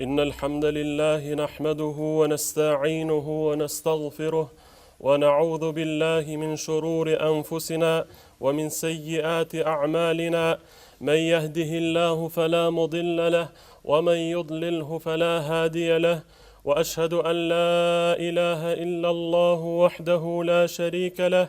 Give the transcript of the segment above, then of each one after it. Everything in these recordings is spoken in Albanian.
إن الحمد لله نحمده ونستعينه ونستغفره ونعوذ بالله من شرور أنفسنا ومن سيئات أعمالنا من يهده الله فلا مضل له ومن يضلله فلا هادي له وأشهد أن لا إله إلا الله وحده لا شريك له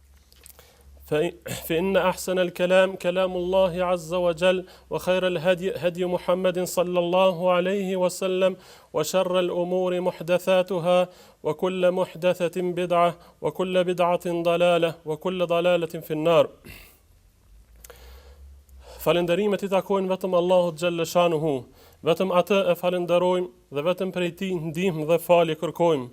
فإن أحسن الكلام كلام الله عز وجل وخير الهدي هدي محمد صلى الله عليه وسلم وشر الأمور محدثاتها وكل محدثة بدعة وكل بدعة ضلالة وكل ضلالة في النار Falënderimet i takojnë vetëm Allahut xhelle shanuhu, vetëm Atë e falënderojmë dhe vetëm prej Tij ndihmë dhe falje kërkojmë.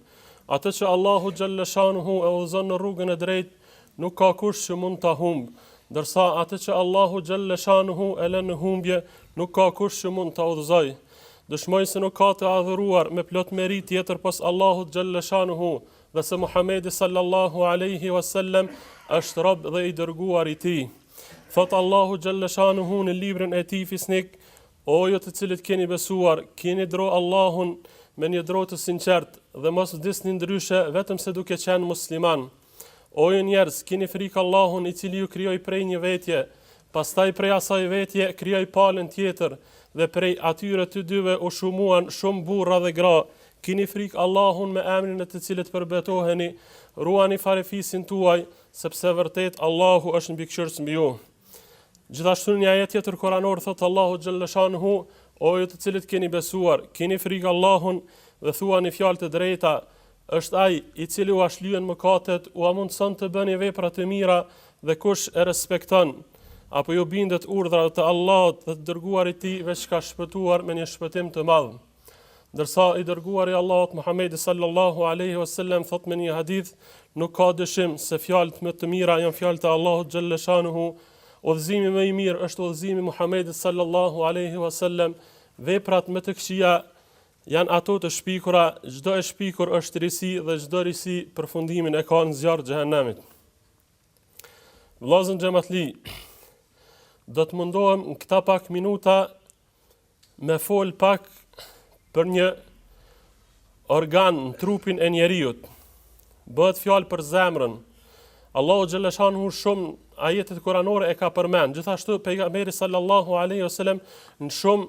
Atë që Allahu xhelle shanuhu e udhëzon në rrugën e drejtë, nuk ka kush që mund ta humbë, ndërsa atë që Allahu xhelle shanuhu e lë në humbje, nuk ka kush që mund ta udhëzojë. Dëshmoj se nuk ka të adhuruar me plot meritë tjetër pos Allahut xhelle shanuhu, dhe se Muhamedi sallallahu alejhi wa sellem është rob dhe i dërguar i Tij. Thotë Allahu xhelle shanuhu në librin e Tij fisnik, O ju të cilët keni besuar, kini dro Allahun me një dro të sinqertë dhe mos vdisni ndryshe vetëm se duke qenë musliman. O ju njerëz, kini frikë Allahun i cili ju krijoi prej një vetje Pastaj prej asaj vetje krijoi palën tjetër dhe prej atyre të dyve u shumuan shumë burra dhe gra, kini frikë Allahun me emrin e të cilit përbetoheni, ruani farefisin tuaj, sepse vërtet Allahu është mbikëqyrës mbi ju. Gjithashtu në një ajet tjetër kuranor thotë Allahu xhelle shanuhu, O ju të cilët keni besuar, kini frikë Allahun dhe thuani fjalë të drejta, Është Ai, i Cili ua shlyen mëkatet, ua mundëson të bëni vepra të mira, dhe kush e respekton, apo ju bindet urdhrave të Allahut dhe të Dërguarit të Tij veç ka shpëtuar me një shpëtim të madh. Ndërsa, i Dërguari i Allahut Muhammedi sallallahu alejhi ve sellem thotë me një hadith, Nuk ka dyshim se fjalët më të mira janë fjalët e Allahut xhelle shanuhu, Udhëzimi më i mirë është udhëzimi i Muhammedit sallallahu alejhi ve sellem, veprat më të këqija Janë ato të shpikura, çdo e shpikur është risi dhe çdo risi përfundimin e ka në zjarr xhehenemit. Vllazën xhematli, do të mundohem në këta pak minuta me fol pak për një organ në trupin e njeriut. Bëhet fjalë për zemrën. Allahu xhelle shanuhu shumë ajetet kuranore e ka përmend. Gjithashtu pejgamberi sallallahu alaihi wasallam në shumë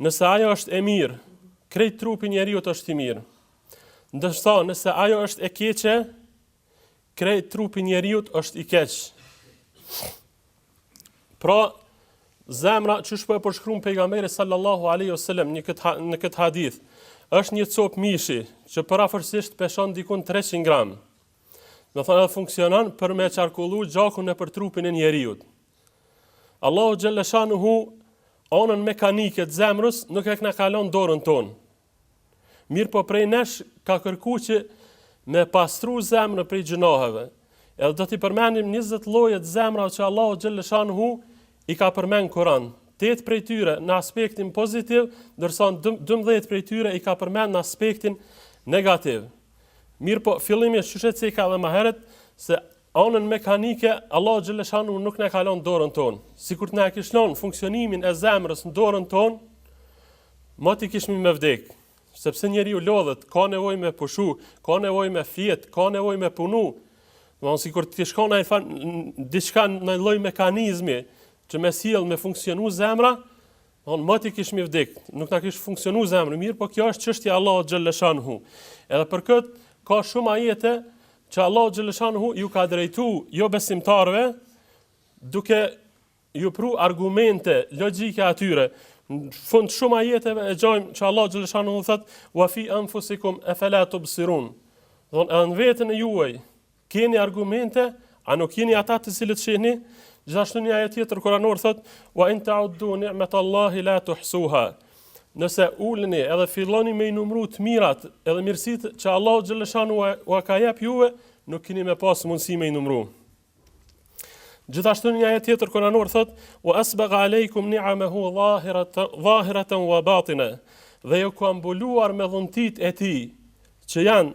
Nëse ajo është e mirë, krejt trupi i njeriut është i mirë. Ndërsa nëse ajo është e keqe, krejt trupi i njeriut është i keq. Pra, zemra qysh po e përshkrun pejgamberi sallallahu alaihi wasallam në këtë këtë hadith, është një copë mishi që përafërsisht peshon dikun 300 gram. Domethonë ajo funksionon për me qarkullu gjakun nëpër trupin e njeriut. Allahu xhelle shanuhu anën mekanike të zemrës nuk e na ka lon n'dorën tonë. Mirëpo prej nesh ka kërku që me pastru zemrën prej gjënaheve. Edhe do t'i përmendim 20 lloje të zemrave që Allahu xhelle shanuhu i ka përmend n'Kuran. 8 prej tyre në aspektin pozitiv, ndërsa 12 prej tyre i ka përmend në aspektin negativ. Mirëpo, fillimisht, qysh e ceka edhe ma herët, se Anën mekanike, Allahu xhaleshanu nuk na e ka lon n'dorën tonë. Sikur të na e kish lon funksionimin e zemrës në dorën tonë, moti kishmi me vdek. Sepse njeriu lodhet, ka nevojë me pushu, ka nevojë me fjet, ka nevojë me punu. Domthon sikur t'ish kon diçka naj lloj mekanizmi që me sjell me funksionu zemra, Domethënë moti kishmi vdek, nuk na kish funksionu zemra mirë, po kjo është çështje e Allahut xhaleshanuhu. Edhe për kët ka shumë ajete që Allahu xhaleshanuhu ju ka drejtu jobesimtarëve duke ju pru argumente logjike atyre. Në fund shumë ajeteve e gjojmë që Allahu xhaleshanuhu thot wa fi anfusikum afala tubsirun. Dhe në veten e juaj Keni argumente, a nuk jeni ata të cilët shihni? Gjithashtu një ajet tjetër kuranor thot: "Wa in ta'uddu ni'matallahi la tuhsuha." Nëse ulni edhe filloni me i numëru të mirat edhe mirësitë që Allahu xhaleshanu ua ka jap juve, nuk keni me pas mundësi me i numëru. Gjithashtu një ajet tjetër kuranor thot: "Wa asbagha alejkum ni'amahu zahiratan wa batina." Dhe ju ka mbuluar me dhuntit e tij, që janë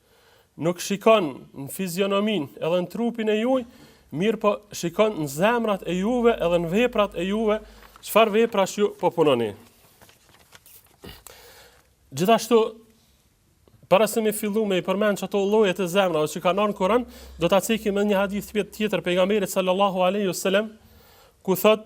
Nuk shikon në fizionominë edhe në trupin e juj, mirëpo shikon në zemrat e juve edhe në veprat e juve, çfarë veprash ju po punoni. Gjithashtu, para se me fillu me i përmen qato llojet e zemrave që kanë ardh në Kuran, do ta cekim edhe një hadith tjetër pejgamberit sallallahu aleyhi sallam, ku thot,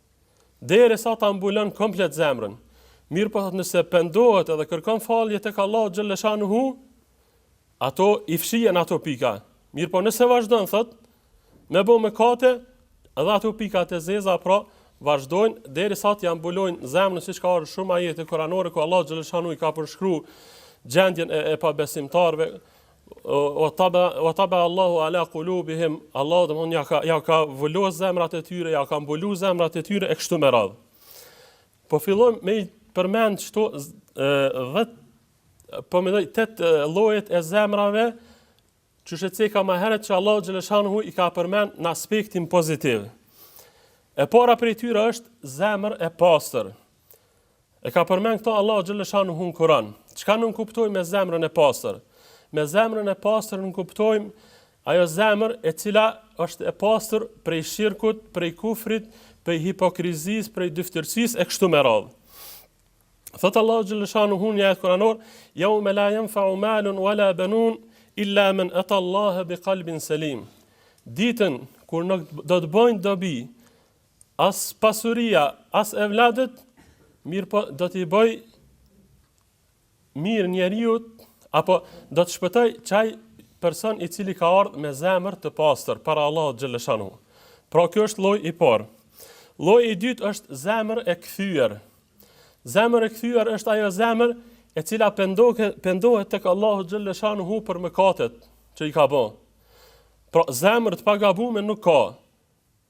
derisa ta mbulon komplet zemrën. Mirëpo thot nëse pendohet edhe kërkon falje tek Allahu xhaleshanuhu, ato i fshihen ato pika. Mirëpo nëse vazhdon thot me bo mëkate, edhe ato pika të zeza pra vazhdojnë derisa t'ia mbulojnë zemrën siç ka ardh n'shumë ajete kuranore ku Allahu xhaleshanuhu i ka përshkru gjendjen e, e pabesimtarëve wa taba Allahu ala qulubihim Allahu domthon ja ka ja ka vulos zemrat e tyre ja ka mbulu zemrat e tyre e kështu me radh po fillojmë me i përmend qato dhjetë po mendoj tetë llojet e zemrave qysh e ceka ma herët që Allahu xhaleshanuhu i ka përmen në aspektin pozitiv. E para prej tyre është zemër e pastër. E ka përmend këto Allahu xhaleshanuhu në Kur'an. Çka nënkuptojmë me zemrën e pastër? Me zemrën e pastër nënkuptojmë ajo zemër e cila është e pastër prej shirkut, prej kufrit, prej hipokrizisë, prej dyfytyrësisë e kështu me radhë. Thot Allahu xhaleshanuhu n'një ajet kuranor, "Yawma la yanfa'u malun wala banun illa man ata Allah bi qalbin salim." Ditën kur nuk do të bojnë dobi As pasuria, as evladët, mirëpo do t'i bëj mirë njeriut apo do të shpëtoj qaj person i cili ka ardhur me zemër të pastër para Allahut xhaleshanu. Pra ky është lloji i parë. Lloji i dytë është zemër e kthyer. Zemër e kthyer është ajo zemër e cila pendohet pendohet tek Allahu xhaleshanu për mëkatet që i ka bë. Pra zemër të pagabuar nuk ka.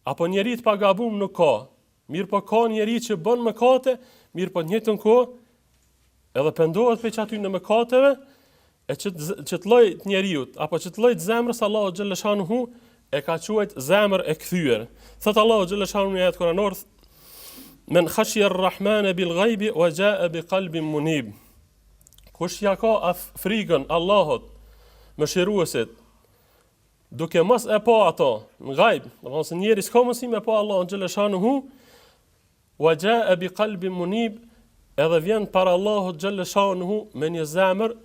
Apo njeri të pagabum nuk ka, mirëpo ka njeri që bën mëkate, mirëpo në të njëjtën kohë edhe pendohet prej qatyne mëkateve, e që qët lloj të njeriu, apo qët lloj të zemrës Allahu xhaleshanuhu e ka quajt zemër e kthyer. Thotë Allahu xhaleshanu në ajet kuranor Men khashi ar-Rahman bil ghaibi wa jaa bi qalbin munib. Kush ia ka frigën Allahut, Mëshiruesit, Duke mos e pa ato, në gajb, domethënë se njeri s'ka mundësi me e pa Allahun xhaleshanuhu, wa jaa bi qalbin munib, edhe vjen para Allahut xhaleshanuhu me një zemër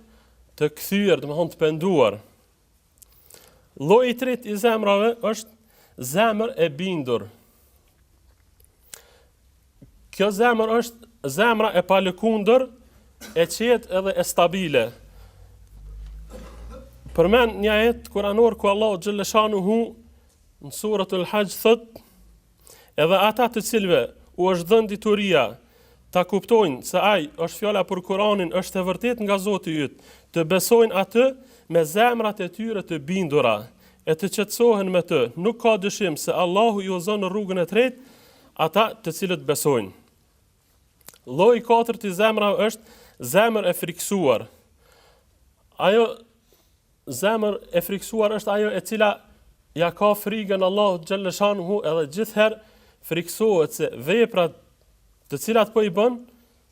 të kthyer, domethënë të penduar. Lloji i tretë i zemrave është zemër e bindur. Kjo zemër është zemra e palëkundur, e qetë edhe stabile. Përmend një ajet kuranor ku Allahu xhaleshanuhu në suretul Haxh thotë, edhe ata të cilëve u është dhënë dituria, ta kuptojnë se ai, është fjala për Kuranin, është e vërtetë nga Zoti yt, të besojnë atë me zemrat e tyre të bindura, e të qetësohen me të, nuk ka dyshim se Allahu i udhëzon në rrugën e drejtë ata të cilët besojnë. Lloji i katërt i zemrave është zemër e frikësuar. Ajo zemër e frikësuar është ajo e cila ia ka frikën Allahut xhalleshanhu edhe gjithherë frikësohet se veprat të cilat po i bën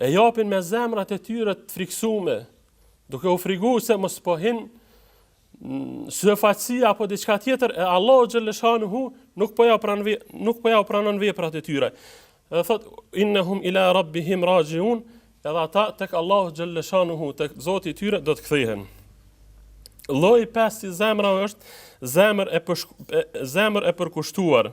E japin me zemrat e tyre të friksume, duke u frigu se mos po hin syefaqësia apo diçka tjetër, e Allahu xhaleshanuhu nuk po ia, pranve, nuk po ia pranon veprat e tyre. Dhe thotë, innehum ila rabbihim raxhiun, edhe ata tek Allahu xhaleshanuhu, tek Zoti i tyre do të kthehen. Lloji i pestë i zemrave është zemër e, përshku, zemër e përkushtuar.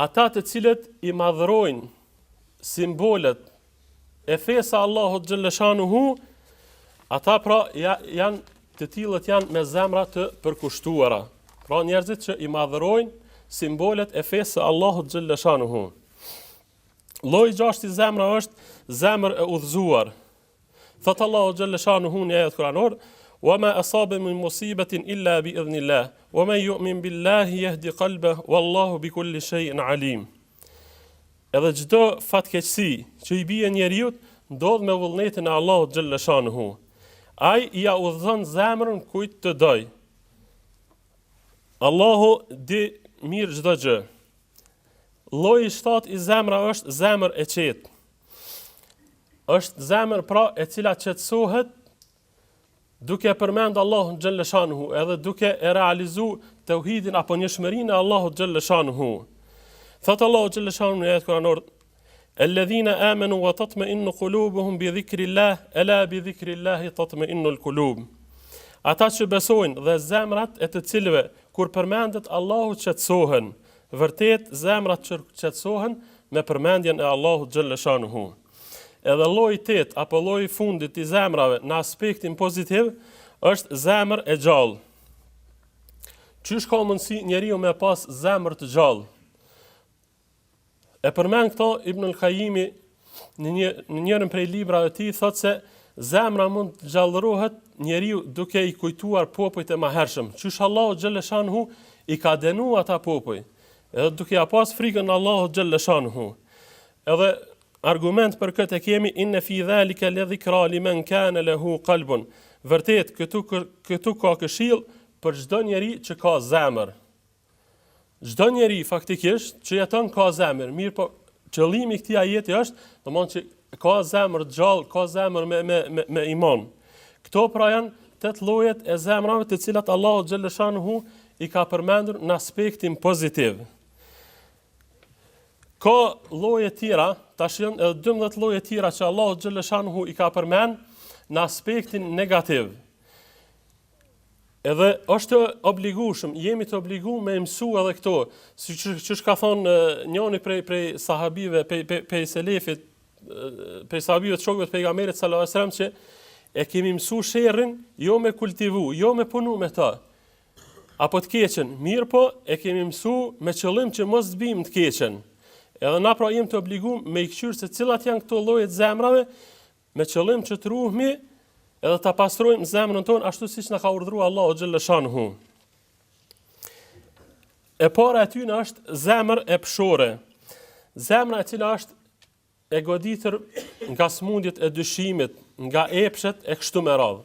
Ata të cilët i madhërojnë simbolet e fesë së Allahut xhalleshanuhu, ata pra ja, janë të tillët janë me zemra të përkushtuara. Pra njerëzit që i madhërojnë simbolet e fesë së Allahut xhalleshanuhu. Lloji i gjashtë i zemrave është zemër e udhëzuar. Thot Allahu xhalla shanuhu në një ajet kuranor, "Wa ma asabe min musibatin illa bi idhnillah, wa man yu'min billahi yahdi qalbah, wallahu bi kulli shay'in alim." Edhe çdo fatkeqësi që i bie njeriut ndodh me vullnetin e Allahut xhalla shanuhu. Ai ia udhëzon zemrën kujt të dojë. Allahu di mirë çdo gjë. Lloji i shtatë i zemrave është zemër e qetë. është zemër pra e cila qetësohet duke përmend Allahun xhalleshanhu edhe duke e realizu teuhidin apo njëshmërinë e Allahut xhalleshanhu. Thotë Allahu xhalleshanhu në ajet kuranor, Elledhina amenu wa tatmeinnu kulubuhum bi dhikrillah, ela bi dhikrillahi tatmeinnul kulub. Ata që besojnë dhe zemrat e të cilëve, kur përmendet Allahu qetësohen, Vërtet zemrat qetësohen me përmendjen e Allahut xhelleshanuhu. Edhe lloji i tetë apo lloji i fundit i zemrave në aspektin pozitiv është zemër e gjallë. Qysh ka mundësi njeriu me pas zemër të gjallë? E përmend këtë Ibnul Kajimi Në njërin prej librave të tij thotë se zemra mund të gjallërohet te njeriu duke i kujtuar popujt e mëhershëm. Qysh Allahu xhaleshanhu i ka denu ata popuj. Edhe duke ja pas frikën Allahut xhaleshanhu. Edhe Argument për këtë e kemi inna fi dhalika la dhikra liman kana lahu qalbun. Vërtet këtu këtu ka këshillë për çdo njeri që ka zemër. Çdo njeri faktikisht që jeton ka zemër, mirëpo qëllimi i këtij ajeti është, domthonjë që ka zemër të gjallë, ka zemër me me me, me iman. Këto pra janë tetë llojet e zemrave të cilat Allahu xhaleshanuhu i ka përmendur në aspektin pozitiv. Ka lloje të tjera, tash janë edhe 12 lloje të tjera që Allahu xhaleshanuhu i ka përmend në aspektin negativ. Edhe është e obligueshme, jemi të obliguar me i mësu edhe këto, siç siç ka thënë njëri prej prej sahabive, prej prej pe selefit, prej sahabive të shokëve të pejgamberit sallallahu alajhi wasallam që e kemi mësu sherrin jo me kultivu, jo me punu me të. Apo të keqen, mirëpo e kemi mësu me qëllim që mos të bimë n'të keqen. Edhe na pra jemi të obliguar me i këqyrë se cilat janë këto lloje të zemrave, Me qëllim që të ruhemi edhe ta pastrojmë zemrën tonë ashtu siç na ka urdhëruar Allahu xhallashanuhu. E para e tyre është zemër epshore. Zemra e cila është e goditur nga smundjet e dyshimit, nga epshet e kështu me radhë.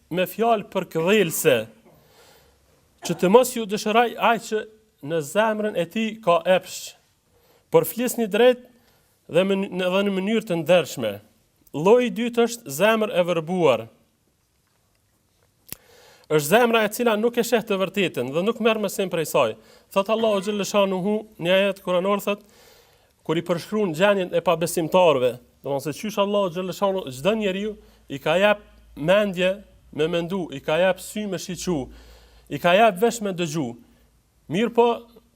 me fjalë përkëdhelëse, që të mos ju dëshirojë ai që në zemrën e tij ka epsh, por flisni drejt dhe, men, dhe në mënyrë të ndershme. Lloji i dytë është zemër e verbuar. është zemra e cila nuk e sheh të vërtetën dhe nuk merr mësim prej saj. Thot Allahu xheleshanuhu, në një ajet kuranor thot, kur i përshkruan gjendjen e pabesimtarëve, domethënë se qysh Allahu xheleshanuhu çdo njeriu i ka jap mendje me mendu, i ka jap sy me shiqu, i ka jap vesh me dëgju. Mirëpo,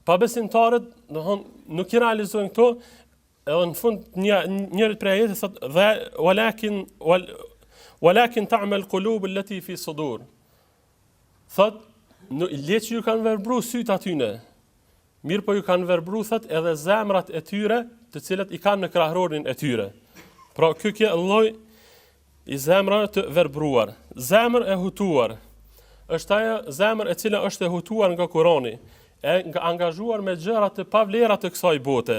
pabesimtarët, domethënë nuk i realizojnë këto, edhe në fund të njërit prej ajeteve thot dhe walakin walakin ta'mal qulub allati fi sudur. Thot, le që ju kanë verbru sytë atyne, mirë po ju kanë verbru, thot, edhe zemrat e tyre, të cilat i kanë në krahrorin e tyre. Pra, ky ky lloj i zemrave të verbruar. Zemër e hutuar, është ajo zemër e cila është e hutuar nga kurani, e nga angazhuar me gjëra të pavlera të kësaj bote.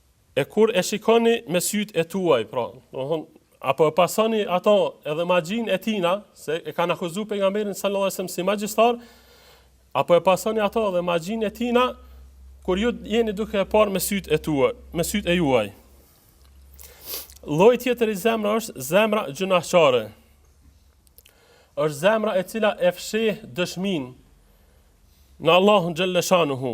E kur e shikoni me sytë e tuaj, pra, domethënë, apo e pasoni ato edhe magjinë e tina, se e kanë akuzuar pejgamberin sallallahu alajhi wasallam si magjistar, apo e pasoni ato edhe magjinë e tina kur ju jeni duke e parë me sytë e tuaj, me sytë e juaj. Lloji tjetër i zemra është zemra gjynahqare. Është zemra e cila e fsheh dëshminë e Allahut xheleshanuhu.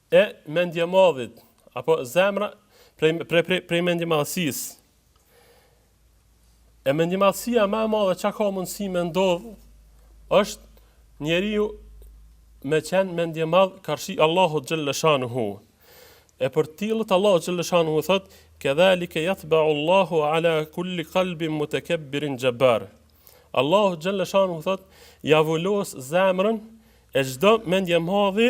e mendjemadhit apo zemra prej prej prej, prej mendjemadhësisë. E mendjemadhësia më e madhe çka ka mundësi me ndodh është njeriu me qenë mendjemadh karshi Allahut xheleshanuhu. E për tillët Allahu xheleshanuhu thot kedhalika yatba Allahu ala kulli qalbin mutakabbirin jabbar. Allahu xheleshanuhu thot ia vulos zemrën e çdo mendjemadhi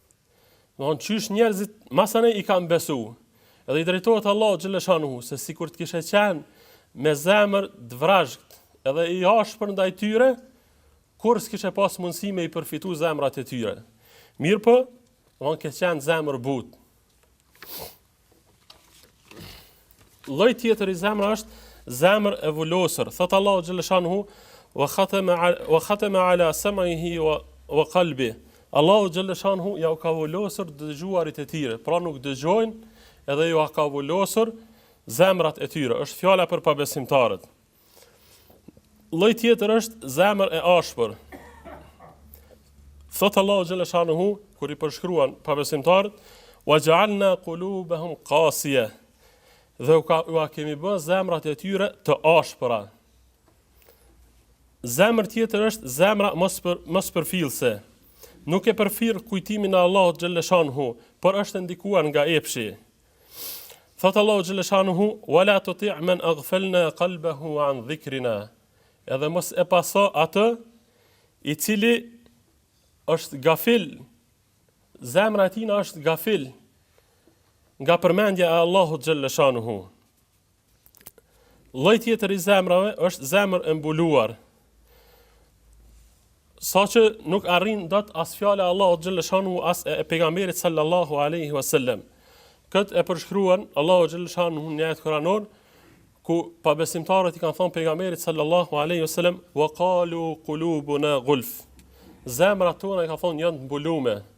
Domethënë qysh njerëzit masane i kanë besu. Edhe i drejtohet Allahu xheleshanuhu se sikur të kishe qenë me zemër të vrazhdë, edhe i ashpër ndaj tyre, kurrë s'kishe pas mundësi me i përfitu zemrat e tyre. Mirëpo, domethënë ke qenë zemër butë. Lloj tjetër i zemra është zemër e vulosur. Thot Allahu xheleshanuhu wa khatama wa khatama ala sam'ihi wa wa qalbi. Allahu xheleshanuhu jau ka vulosur dëgjuarit e tyre, pra nuk dëgjojnë edhe ju ka vulosur zemrat e tyre. Është fjala për pabesimtarët. Lloj tjetër është zemër e ashpër. Thot Allahu xhalla shanuhu kur i përshkruan pabesimtarët, "Wa ja'alna qulubahum qasiya." Dhe u ka ua kemi bë zemrat e tyre të ashpra. Zemër tjetër është zemra mos për mospërfillse. Nuk e përfill kujtimin e Allahut xhalla shanuhu, por është e ndikuar nga epshi. Thot Allahu xhaleshanuhu wala tuti' man aghfalna qalbahu an dhikrina. Edhe mos e paso atë i cili është gafil zemra e tina është gafil nga përmendja e Allahut xhaleshanuhu. Lloj tjetër i zemrave është zemër e mbuluar. Saqë nuk arrin dot as fjala e Allahut xhaleshanu as e pejgamberit sallallahu alaihi wasallam. Kët e përshkruan Allahu xhaleshanu në ajet kuranor ku pabesimtarët i kanë thënë pejgamberit sallallahu alaihi wasallam wa qalu qulubuna gulf. Zemrat tona i kanë thonë janë mbulume,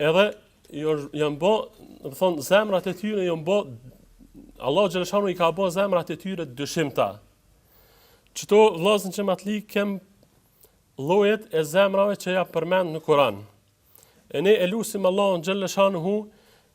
Edhe jo janë bë, domethon zemrat e tyre janë bë Allah xhaleshanu i ka bë zemrat e tyre dyshimta. Qto vllazën që matli kem llojet e zemrave që jan përmend në Kur'an. E ne e lusim Allahun xhaleshanu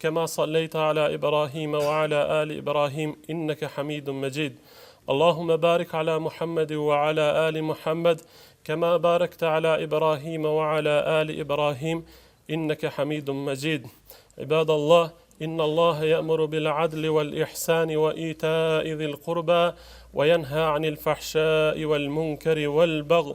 كما صليت على ابراهيم وعلى ال ابراهيم انك حميد مجيد اللهم بارك على محمد وعلى ال محمد كما باركت على ابراهيم وعلى ال ابراهيم انك حميد مجيد عباد الله ان الله يامر بالعدل والاحسان وايتاء ذي القربى وينهى عن الفحشاء والمنكر والبغي